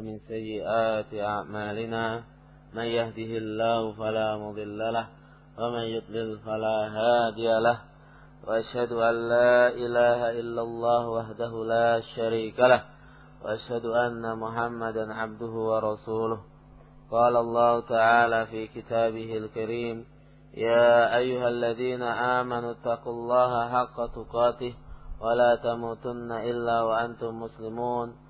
ومن سيئات أعمالنا من يهده الله فلا مضل له ومن يضلل فلا هادي له وأشهد أن لا إله إلا الله وحده لا شريك له وأشهد أن محمدا عبده ورسوله. قال الله تعالى في كتابه الكريم يا أيها الذين آمنوا اتقوا الله حق تقاته ولا تموتن إلا وأنتم مسلمون.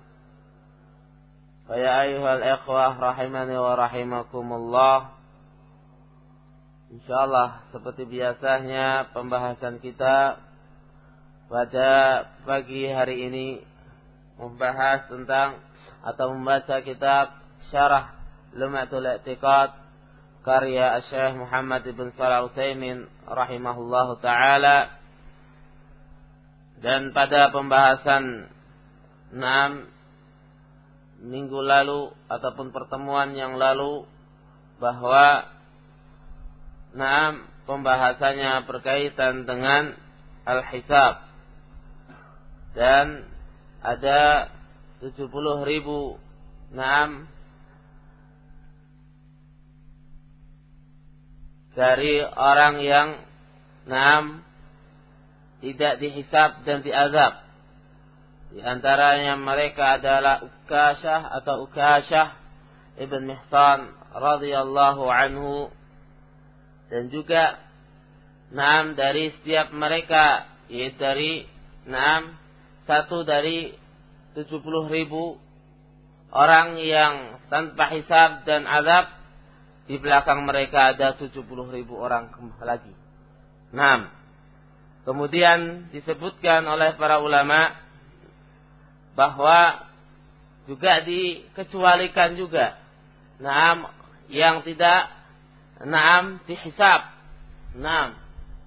فيا أيها الإخوة rahimani wa rahimakumullah Insyaallah seperti biasanya pembahasan kita pada pagi hari ini membahas tentang atau membaca kitab Syarah Lumatul I'tiqad karya Syekh Muhammad bin Shalih Utsaimin rahimahullahu taala dan pada pembahasan 6 minggu lalu ataupun pertemuan yang lalu bahwa Naam pembahasannya berkaitan dengan al-hisab. Dan ada 70 ribu naam dari orang yang naam tidak dihisab dan diazab di antaranya mereka adalah Ukashah atau Ukashah Ibn Mihsan radhiyallahu anhu dan juga enam dari setiap mereka yaitu dari enam satu dari tujuh puluh ribu orang yang tanpa hisab dan azab di belakang mereka ada tujuh puluh ribu orang lagi. Enam. Kemudian disebutkan oleh para ulama bahwa juga dikecualikan juga. Naam yang tidak naam dihisab. Naam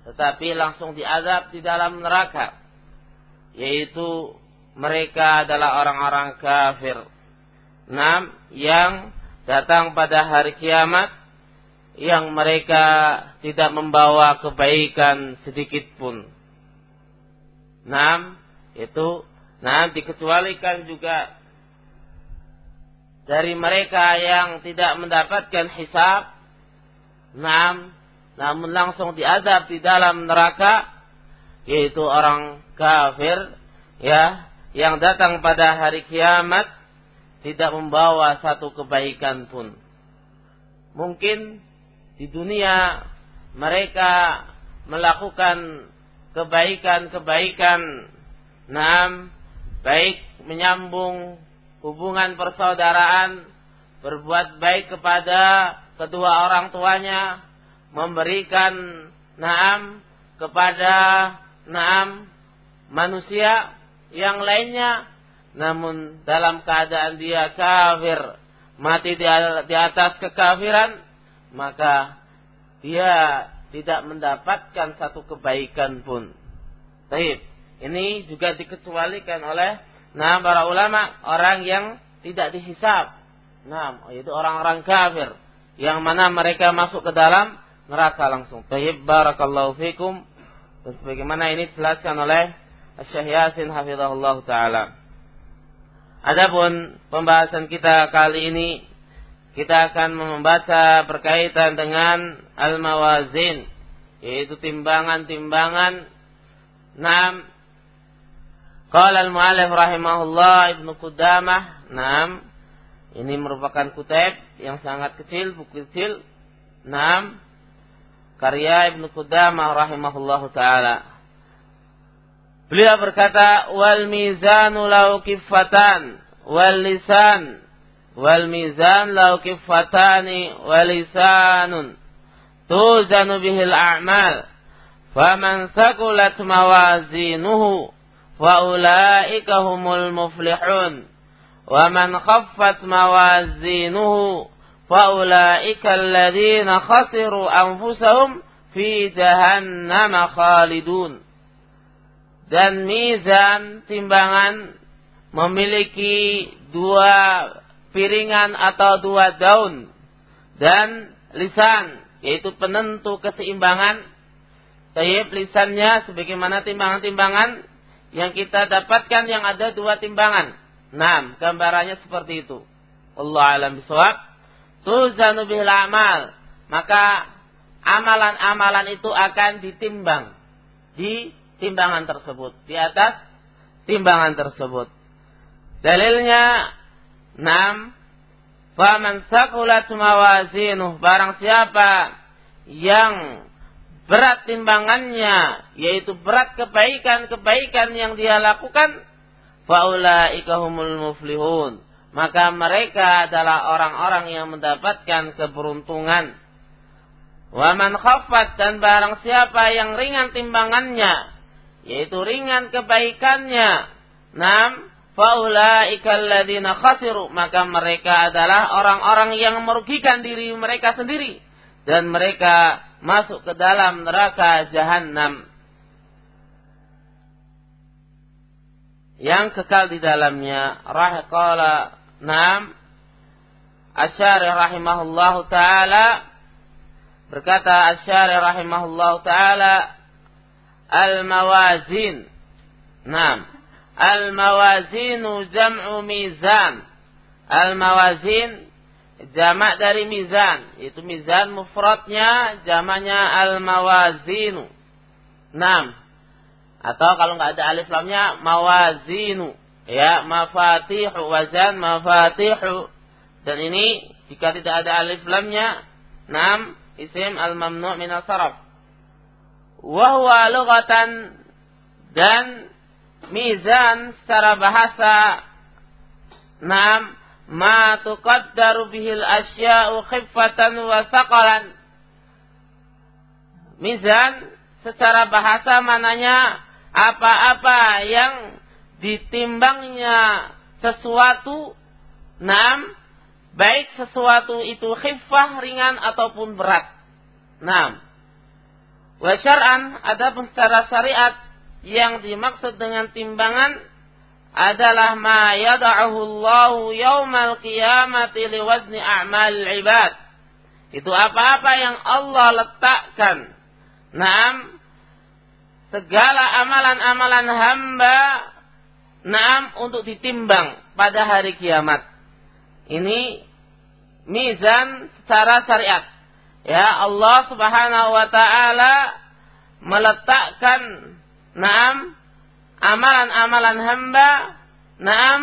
tetapi langsung diazab di dalam neraka. Yaitu mereka adalah orang-orang kafir. Naam yang datang pada hari kiamat yang mereka tidak membawa kebaikan sedikit pun. Naam, itu Nah, dikecualikan juga dari mereka yang tidak mendapatkan hisab. Namun langsung diadab di dalam neraka yaitu orang kafir ya yang datang pada hari kiamat tidak membawa satu kebaikan pun. Mungkin di dunia mereka melakukan kebaikan-kebaikan Naam baik menyambung hubungan persaudaraan, berbuat baik kepada kedua orang tuanya, memberikan naam kepada naam manusia yang lainnya, namun dalam keadaan dia kafir, mati di atas kekafiran, maka dia tidak mendapatkan satu kebaikan pun. Baik. Ini juga dikecualikan oleh nah para ulama orang yang tidak dihisab. Nah, itu orang-orang kafir yang mana mereka masuk ke dalam neraka langsung. Tayyib barakallahu fikum. Dan sebagaimana ini dijelaskan oleh Syekh Yasin hafizahullah taala. Adapun pembahasan kita kali ini kita akan membaca berkaitan dengan al-mawazin yaitu timbangan-timbangan enam Qala al-mu'allif rahimahullah Ibnu Qudamah, "Nam, ini merupakan kutip yang sangat kecil, buku kecil. Naam. Karya Ibnu Qudamah rahimahullahu taala. Beliau berkata wal mizanu lau kiffatan wal lisan wal mizan lau kiffatani wal lisanun tuzanu bihil a'mal faman sakulat mawazinuhu fa ulaika humul muflihun. Wa man khaffat mawazinuhu fa ulaika alladhina khasiru anfusahum fi jahannam khalidun. Dan mizan timbangan memiliki dua piringan atau dua daun dan lisan yaitu penentu keseimbangan. Tayyib lisannya sebagaimana timbangan-timbangan yang kita dapatkan yang ada dua timbangan. Nah, gambarannya seperti itu. Allah alam bisawab. Tuzanu bihil amal. Maka amalan-amalan itu akan ditimbang di timbangan tersebut. Di atas timbangan tersebut. Dalilnya enam. Faman sakulat mawazinuh. Barang siapa yang berat timbangannya yaitu berat kebaikan-kebaikan yang dia lakukan faulaika humul muflihun. Maka mereka adalah orang-orang yang mendapatkan keberuntungan. Wa man khaffat dan barang siapa yang ringan timbangannya yaitu ringan kebaikannya nam faulaika alladziina khasiru. Maka mereka adalah orang-orang yang merugikan diri mereka sendiri dan mereka masuk ke dalam neraka jahanam yang kekal di dalamnya rahqala nam asyari rahimahullahu taala berkata asyari rahimahullahu taala al mawazin nam al mawazinu jam'u mizan. Al mawazin jamak dari mizan. Itu mizan mufradnya jamaknya al mawazinu enam atau kalau nggak ada alif lamnya mawazinu. Ya mafatihu wazan mafatihu. Dan ini jika tidak ada alif lamnya enam isim al mamnu min al saraf wahwa lughatan dan mizan secara bahasa enam ma tuqaddaru bihil asya'u khiffatan wa saqalan. Mizan secara bahasa mananya apa-apa yang ditimbangnya sesuatu enam baik sesuatu itu khiffah ringan ataupun berat. Enam. Wa syar'an adapun secara syariat yang dimaksud dengan timbangan adalah ma yada'ahu Allahu yaumal qiyamati liwazni a'mal ibad. Itu apa-apa yang Allah letakkan. Naam segala amalan-amalan hamba naam untuk ditimbang pada hari kiamat. Ini mizan secara syariat. Ya Allah Subhanahu wa taala meletakkan naam amalan-amalan hamba naam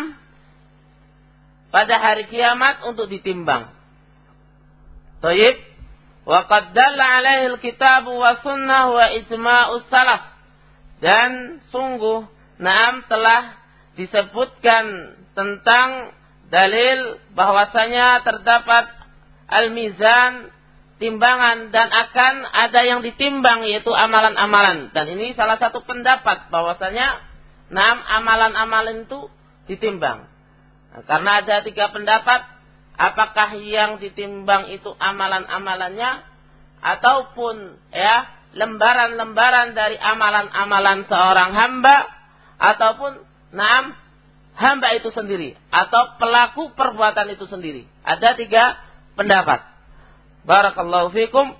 pada hari kiamat untuk ditimbang. Tayyib wa qad alaihi alkitab wa sunnah wa ijma'us salaf dan sungguh naam telah disebutkan tentang dalil bahwasanya terdapat al-mizan timbangan dan akan ada yang ditimbang yaitu amalan-amalan. Dan ini salah satu pendapat bahwasanya enam amalan-amalan itu ditimbang. Nah, karena ada tiga pendapat apakah yang ditimbang itu amalan-amalannya ataupun ya lembaran-lembaran dari amalan-amalan seorang hamba ataupun enam hamba itu sendiri atau pelaku perbuatan itu sendiri. Ada tiga pendapat Barakallahu fikum.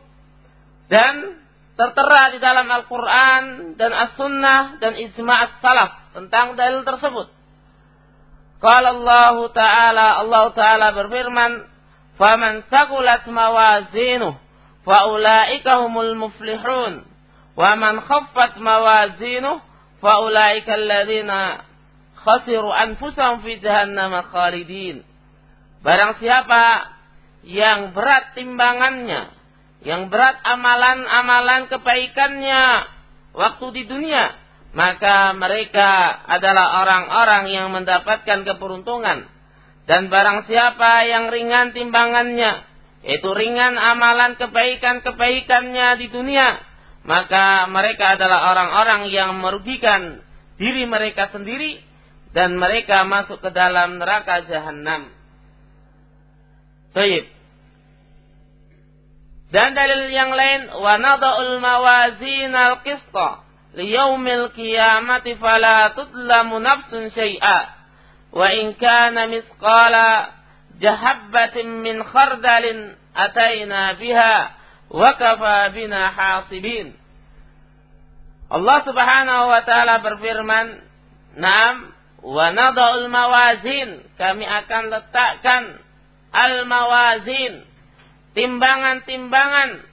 Dan tertera di dalam Al-Quran dan As-Sunnah dan Ijma' As-Salaf tentang dalil tersebut. Kalau Allah Ta'ala, Allah Ta'ala berfirman, فَمَنْ سَقُلَتْ مَوَازِينُهُ فَأُولَٰئِكَ هُمُ muflihun, وَمَنْ خَفَّتْ مَوَازِينُهُ فَأُولَٰئِكَ الَّذِينَ alladziina khasiru فِي جَهَنَّمَ خَالِدِينَ khalidin." Barang siapa yang berat timbangannya, yang berat amalan-amalan kebaikannya waktu di dunia, maka mereka adalah orang-orang yang mendapatkan keberuntungan. Dan barang siapa yang ringan timbangannya, itu ringan amalan kebaikan-kebaikannya di dunia, maka mereka adalah orang-orang yang merugikan diri mereka sendiri dan mereka masuk ke dalam neraka jahanam. Baik. Dan dalil yang lain, wa nada'ul mawazin al-qista liyaumil qiyamati fala tudlamu nafsun syai'a wa in kana misqala jahabbatin min khardalin ataina biha wa kafa bina hasibin. Allah Subhanahu wa taala berfirman, "Naam, wa nada'ul mawazin." Kami akan letakkan al-mawazin timbangan-timbangan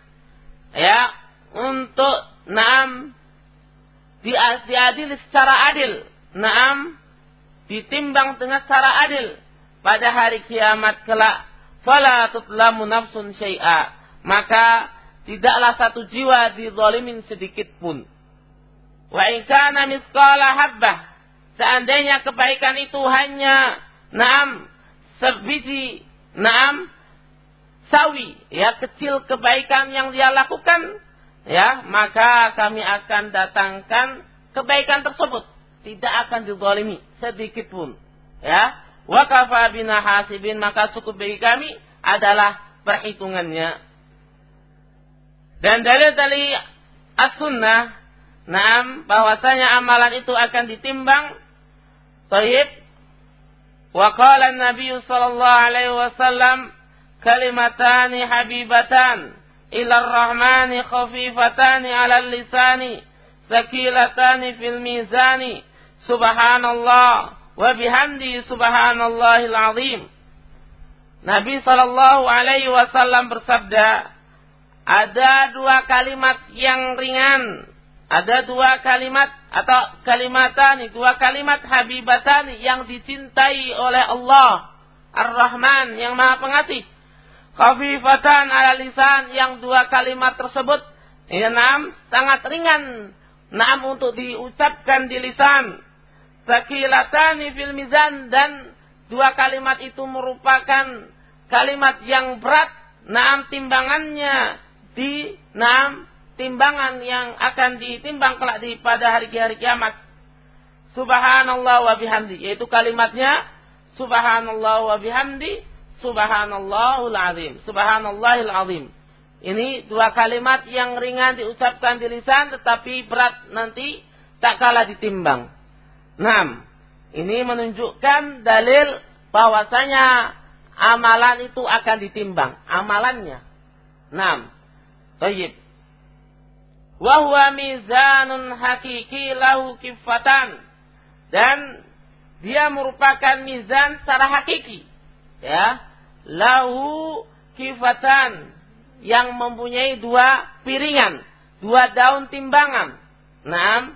ya untuk naam diadili secara adil. Naam ditimbang dengan secara adil pada hari kiamat kelak. Fala tutlamu nafsun syai'a. Maka tidaklah satu jiwa dizalimin sedikit pun. Wa in kana misqala habbah. Seandainya kebaikan itu hanya naam sebiji naam sawi, ya kecil kebaikan yang dia lakukan, ya maka kami akan datangkan kebaikan tersebut tidak akan dizalimi sedikit pun, ya. Wa kafa hasibin maka cukup bagi kami adalah perhitungannya. Dan dalil dari as-sunnah, naam bahwasanya amalan itu akan ditimbang. Taib. Wa qala Nabi sallallahu alaihi wasallam kalimatani habibatan ila rahmani khafifatani ala lisani sakilatani fil mizani subhanallah wa bihamdi subhanallahil azim Nabi sallallahu alaihi wasallam bersabda ada dua kalimat yang ringan ada dua kalimat atau kalimatani dua kalimat habibatani yang dicintai oleh Allah. Ar-Rahman yang Maha Pengasih. Khafifatan ala lisan yang dua kalimat tersebut. Ya enam sangat ringan. Enam untuk diucapkan di lisan. Sakilatani fil mizan dan dua kalimat itu merupakan kalimat yang berat. Enam timbangannya di enam timbangan yang akan ditimbang kelak di pada hari-hari kiamat. Subhanallah wa bihamdi yaitu kalimatnya subhanallah wa bihamdi Subhanallahul azim. Subhanallahil azim. Ini dua kalimat yang ringan diucapkan di lisan tetapi berat nanti tak kalah ditimbang. Enam. Ini menunjukkan dalil bahwasanya amalan itu akan ditimbang. Amalannya. Enam. Tayyib. Wahwa mizanun hakiki lahu kifatan. Dan dia merupakan mizan secara hakiki. Ya lahu kifatan yang mempunyai dua piringan, dua daun timbangan. Nah,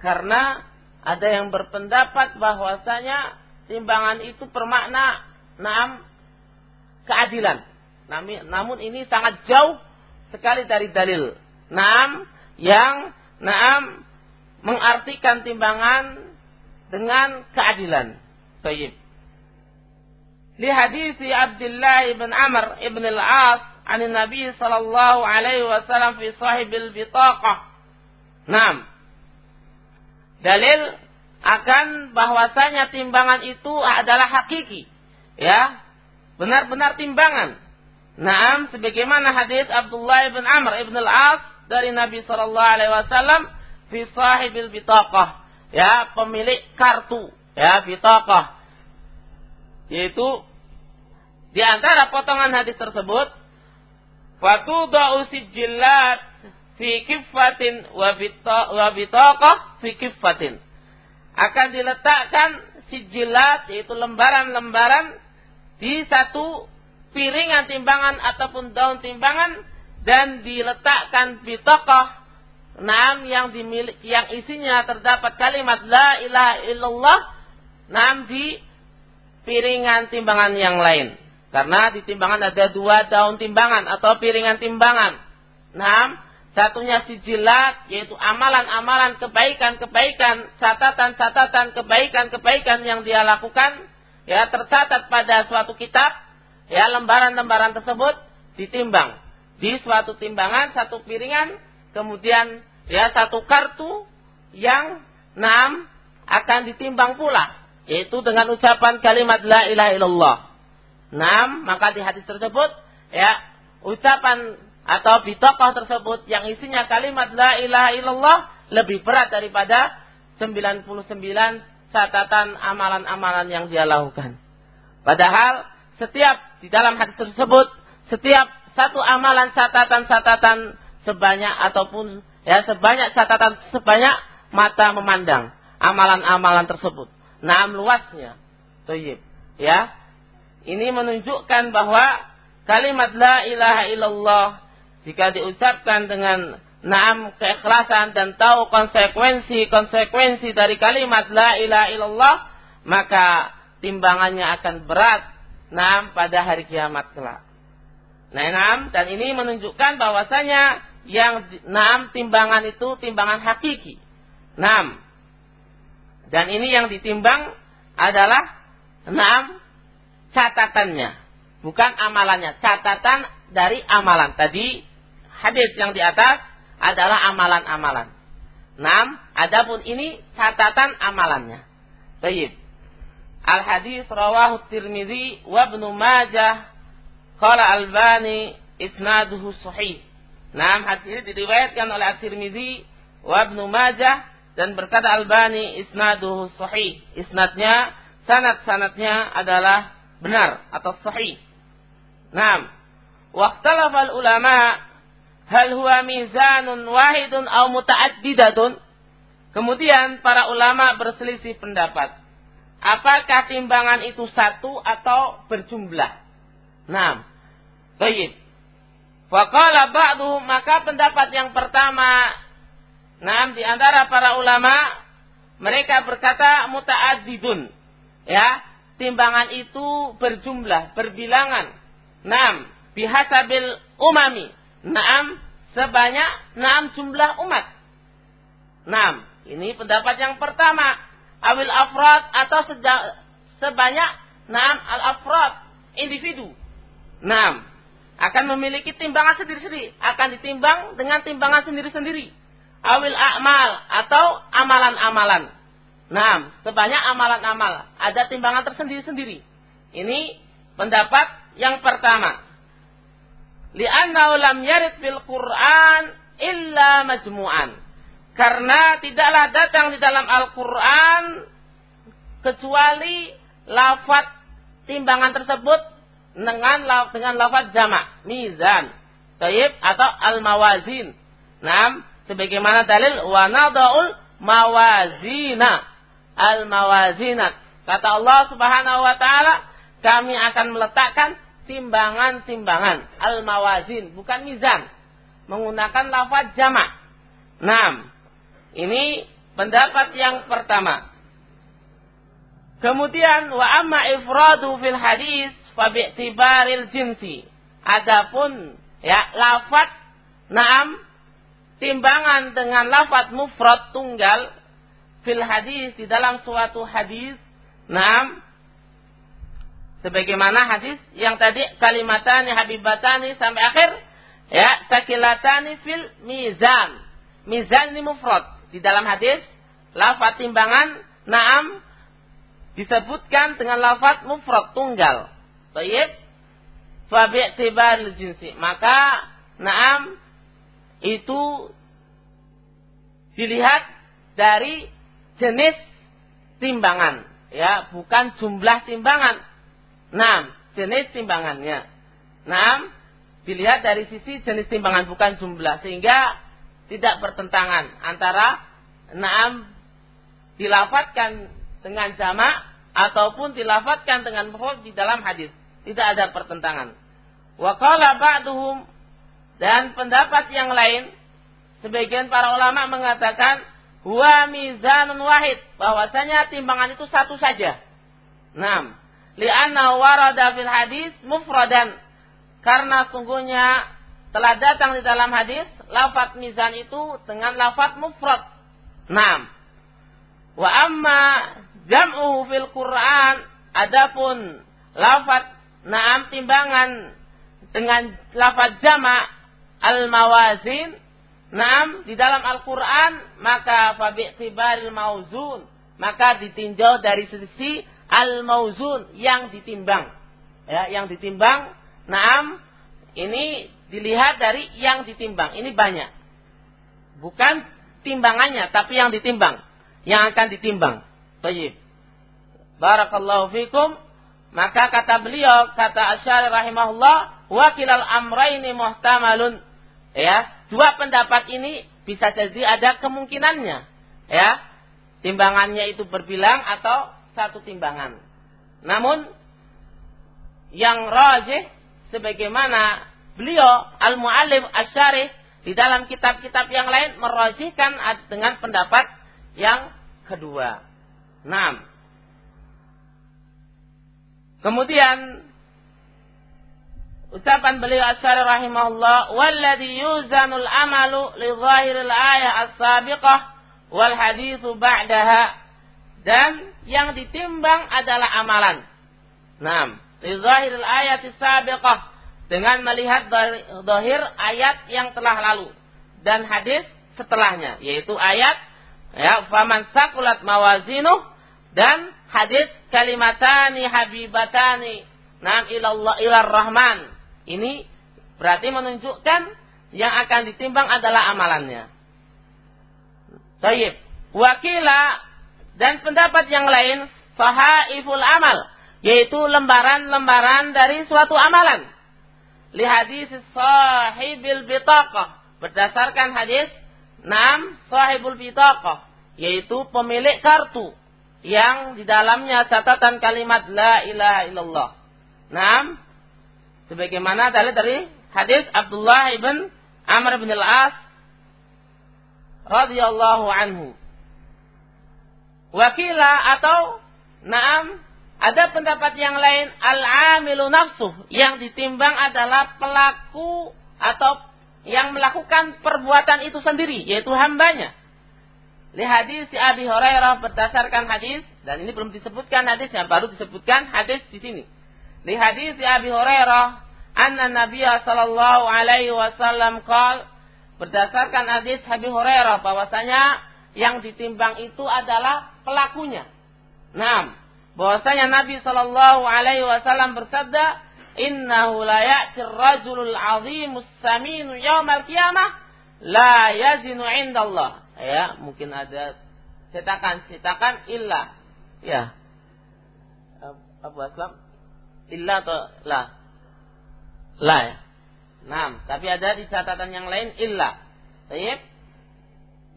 karena ada yang berpendapat bahwasanya timbangan itu bermakna naam keadilan. Namun ini sangat jauh sekali dari dalil. Naam yang naam mengartikan timbangan dengan keadilan. Baik. لحديث عبد الله بن عمر بن العاص عن النبي صلى الله عليه وسلم في صاحب البطاقة نعم dalil akan bahwasanya timbangan itu adalah hakiki ya benar-benar timbangan Naam sebagaimana hadis Abdullah bin Amr ibn al-As dari Nabi sallallahu alaihi wasallam fi sahibil bitaqah ya pemilik kartu ya bitaqah yaitu di antara potongan hadis tersebut, fatudau sijillat fi kiffatin wa bitaqah fi kiffatin. Akan diletakkan sijilat yaitu lembaran-lembaran di satu piringan timbangan ataupun daun timbangan dan diletakkan bitaqah Nam yang dimiliki yang isinya terdapat kalimat la ilaha illallah nam di piringan timbangan yang lain. Karena di timbangan ada dua daun timbangan atau piringan timbangan. Enam, satunya sijilat yaitu amalan-amalan kebaikan-kebaikan, catatan-catatan kebaikan-kebaikan yang dia lakukan ya tercatat pada suatu kitab ya lembaran-lembaran tersebut ditimbang di suatu timbangan satu piringan kemudian ya satu kartu yang enam akan ditimbang pula yaitu dengan ucapan kalimat la ilaha illallah enam maka di hadis tersebut ya ucapan atau bitokoh tersebut yang isinya kalimat la ilaha illallah lebih berat daripada 99 catatan amalan-amalan yang dia lakukan. Padahal setiap di dalam hadis tersebut setiap satu amalan catatan-catatan sebanyak ataupun ya sebanyak catatan sebanyak mata memandang amalan-amalan tersebut. Nah, luasnya. Toyib. Ya. Ini menunjukkan bahwa kalimat la ilaha illallah jika diucapkan dengan naam keikhlasan dan tahu konsekuensi-konsekuensi dari kalimat la ilaha illallah, maka timbangannya akan berat naam pada hari kiamat kelak. Nah, naam dan ini menunjukkan bahwasanya yang naam timbangan itu timbangan hakiki. Naam. Dan ini yang ditimbang adalah naam catatannya, bukan amalannya. Catatan dari amalan. Tadi hadis yang di atas adalah amalan-amalan. Enam, adapun ini catatan amalannya. Baik. Al hadis rawahu Tirmizi wa Ibnu Majah qala Albani isnaduhu sahih. Nam hadis ini diriwayatkan oleh At-Tirmizi wa Ibnu Majah dan berkata Albani isnaduhu sahih. Isnadnya sanad-sanadnya adalah benar atau sahih. Nam. Waqtalafa ulama hal huwa mizanun wahidun au mutaaddidatun? Kemudian para ulama berselisih pendapat. Apakah timbangan itu satu atau berjumlah? Nah, baik. Faqala ba'du maka pendapat yang pertama Nah, di antara para ulama mereka berkata muta'addidun. Ya, timbangan itu berjumlah, berbilangan. Nam, bihasabil umami Naam sebanyak naam jumlah umat. Naam, ini pendapat yang pertama. Awil afrad atau sebanyak naam al afrad individu. Naam, akan memiliki timbangan sendiri-sendiri, akan ditimbang dengan timbangan sendiri-sendiri. Awil a'mal atau amalan-amalan. Naam, sebanyak amalan-amal, ada timbangan tersendiri-sendiri. Ini pendapat yang pertama. Li'annahu lam yarid fil Qur'an illa majmu'an. Karena tidaklah datang di dalam Al-Qur'an kecuali lafaz timbangan tersebut dengan dengan lafaz jamak, mizan, taib atau al-mawazin. Nam, sebagaimana dalil wa nadaul mawazina al-mawazinat. Kata Allah Subhanahu wa taala, kami akan meletakkan timbangan-timbangan al-mawazin bukan mizan menggunakan lafaz jamak. Nam. Ini pendapat yang pertama. Kemudian wa amma ifradu fil hadis fa bi'tibaril jinsi. Adapun ya lafaz na'am timbangan dengan lafaz mufrad tunggal fil hadis di dalam suatu hadis na'am Sebagaimana hadis yang tadi kalimatani habibatani sampai akhir ya sakilatani fil mizan. Mizan ini mufrad. Di dalam hadis lafaz timbangan naam disebutkan dengan lafaz mufrad tunggal. Baik. Fa bi'tibar jinsi. Maka naam itu dilihat dari jenis timbangan ya bukan jumlah timbangan Nah, jenis timbangannya. Nah, dilihat dari sisi jenis timbangan bukan jumlah sehingga tidak bertentangan antara naam dilafatkan dengan jamak ataupun dilafatkan dengan mufrad di dalam hadis. Tidak ada pertentangan. Wa qala ba'duhum dan pendapat yang lain sebagian para ulama mengatakan huwa mizanun wahid bahwasanya timbangan itu satu saja. Nah, li'anna warada fil hadis mufradan. Karena sungguhnya telah datang di dalam hadis lafat mizan itu dengan lafat mufrad. Naam. Wa amma jam'uhu fil Qur'an adapun lafat naam timbangan dengan lafat jama' al-mawazin naam di dalam Al-Qur'an maka fabi'tibaril mauzun maka ditinjau dari sisi al-mauzun yang ditimbang. Ya, yang ditimbang, naam, ini dilihat dari yang ditimbang. Ini banyak. Bukan timbangannya, tapi yang ditimbang. Yang akan ditimbang. Baik. Barakallahu fikum. Maka kata beliau, kata Asyari rahimahullah, wakilal amraini muhtamalun. Ya, dua pendapat ini bisa jadi ada kemungkinannya. Ya, timbangannya itu berbilang atau satu timbangan. Namun yang rajih sebagaimana beliau Al-Muallim Asyarih di dalam kitab-kitab yang lain merajihkan dengan pendapat yang kedua. Nah, kemudian ucapan beliau Asyarih rahimahullah, "Walladhi yuzanul amalu li zahiril ayah as-sabiqah wal hadithu ba'daha." Dan yang ditimbang adalah amalan. Nah, zahiril ayat sabiqah dengan melihat zahir ayat yang telah lalu dan hadis setelahnya yaitu ayat ya faman sakulat mawazinu dan hadis kalimatani habibatani nam ilallah ilar rahman ini berarti menunjukkan yang akan ditimbang adalah amalannya. Tayyib. Wakila dan pendapat yang lain, sahaiful amal, yaitu lembaran-lembaran dari suatu amalan. Li hadis sahibil bitaqah, berdasarkan hadis nam sahibul bitaqah, yaitu pemilik kartu yang di dalamnya catatan kalimat la ilaha illallah. Nam sebagaimana tadi dari hadis Abdullah ibn Amr bin al-As radhiyallahu anhu Wakila atau naam ada pendapat yang lain al-amilu nafsuh yang ditimbang adalah pelaku atau yang melakukan perbuatan itu sendiri yaitu hambanya. Li hadis si Abi Hurairah berdasarkan hadis dan ini belum disebutkan hadis yang baru disebutkan hadis di sini. Li hadis si Abi Hurairah anna Nabi sallallahu alaihi wasallam qol berdasarkan hadis Abi Hurairah bahwasanya yang ditimbang itu adalah pelakunya. Nah, bahwasanya Nabi Shallallahu Alaihi Wasallam bersabda, Innahu la ya'ti rajulul azimus saminu yaumal qiyamah la yazinu indallah. Ya, mungkin ada cetakan-cetakan illa. Ya. Abu Aslam illa atau la? La ya. Nah, tapi ada di catatan yang lain illa. Baik.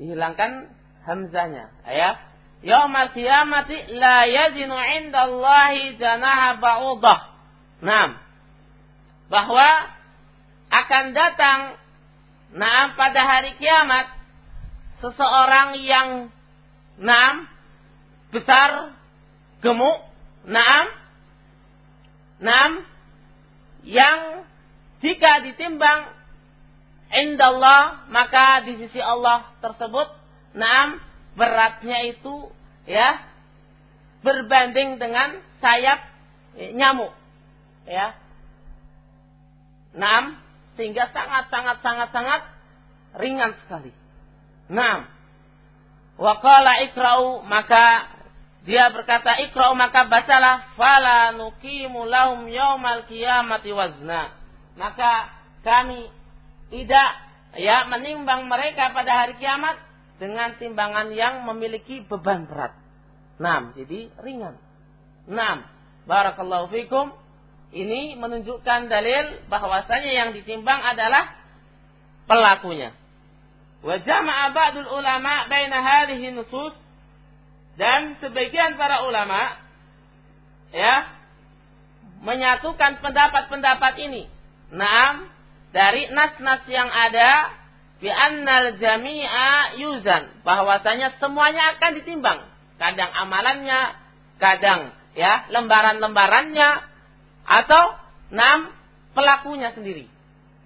Dihilangkan hamzahnya. Ya. Yaumal qiyamati la yazinu indallahi janaha ba'udah. Nah, bahwa akan datang nah pada hari kiamat seseorang yang naam besar gemuk naam naam yang jika ditimbang indallah maka di sisi Allah tersebut naam beratnya itu ya berbanding dengan sayap eh, nyamuk ya. Enam sehingga sangat sangat sangat sangat ringan sekali enam wakala ikrau maka dia berkata ikrau maka bacalah fala nuqimu lahum yaumal qiyamati wazna maka kami tidak ya menimbang mereka pada hari kiamat dengan timbangan yang memiliki beban berat. 6. Jadi ringan. 6. Barakallahu fikum. Ini menunjukkan dalil bahwasanya yang ditimbang adalah pelakunya. Wa jama'a ba'dul ulama baina hadhihi nusus dan sebagian para ulama ya menyatukan pendapat-pendapat ini. Naam dari nas-nas yang ada bi annal jami'a yuzan bahwasanya semuanya akan ditimbang kadang amalannya kadang ya lembaran-lembarannya atau enam pelakunya sendiri.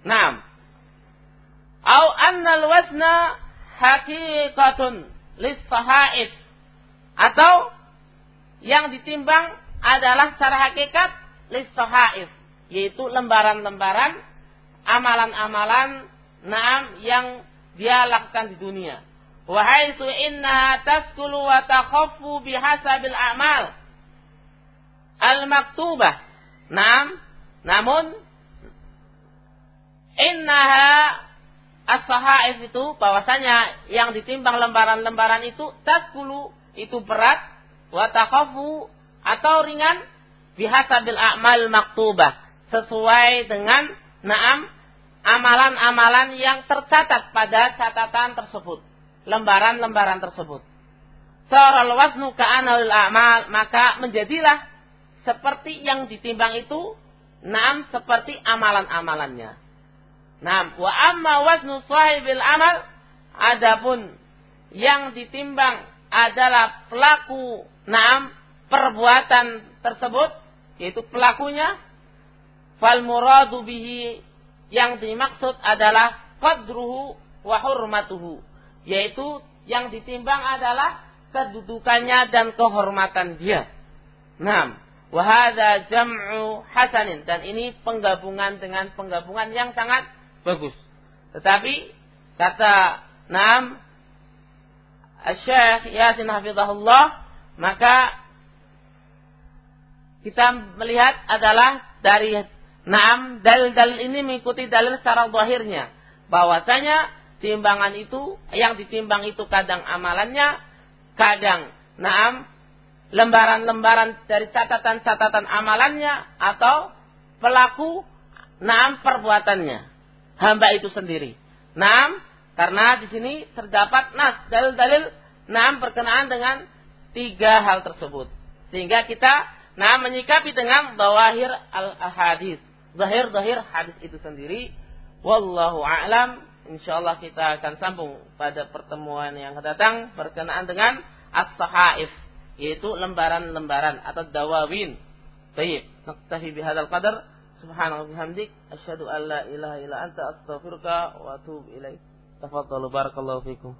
Enam. Au annal wazna haqiqatun lis sahaif atau yang ditimbang adalah secara hakikat lis sahaif yaitu lembaran-lembaran amalan-amalan naam yang dia lakukan di dunia. Wahai itu inna taskulu wa takhaffu bihasabil a'mal al-maktubah. Naam, namun innaha as-sahaif itu bahwasanya yang ditimbang lembaran-lembaran itu taskulu itu berat wa takhafu atau ringan bihasabil a'mal maktubah sesuai dengan naam amalan-amalan yang tercatat pada catatan tersebut lembaran-lembaran tersebut. Saral wasnu ka'anal a'mal, maka menjadilah seperti yang ditimbang itu, nam seperti amalan-amalannya. Nam, wa amma wasnu sahibil amal, adapun yang ditimbang adalah pelaku nam perbuatan tersebut, yaitu pelakunya, fal muradu bihi yang dimaksud adalah qadruhu wa hurmatuhu yaitu yang ditimbang adalah kedudukannya dan kehormatan dia. Nah, wahada jam'u hasanin dan ini penggabungan dengan penggabungan yang sangat bagus. Tetapi kata Nam Syekh Yasin Hafizahullah maka kita melihat adalah dari Naam dalil-dalil ini mengikuti dalil secara zahirnya bahwasanya timbangan itu yang ditimbang itu kadang amalannya, kadang naam lembaran-lembaran dari catatan-catatan amalannya atau pelaku naam perbuatannya hamba itu sendiri. Naam karena di sini terdapat nas dalil-dalil naam berkenaan dengan tiga hal tersebut. Sehingga kita naam menyikapi dengan bawahir al-hadis. Zahir-zahir hadis itu sendiri. Wallahu a'lam insyaallah kita akan sambung pada pertemuan yang akan datang berkenaan dengan as-sahaif yaitu lembaran-lembaran atau dawawin. Baik, naktafi bihadzal qadar. Subhanallah bihamdik asyhadu an la ilaha illa anta astaghfiruka wa atubu ilaik. Tafadhalu barakallahu fikum.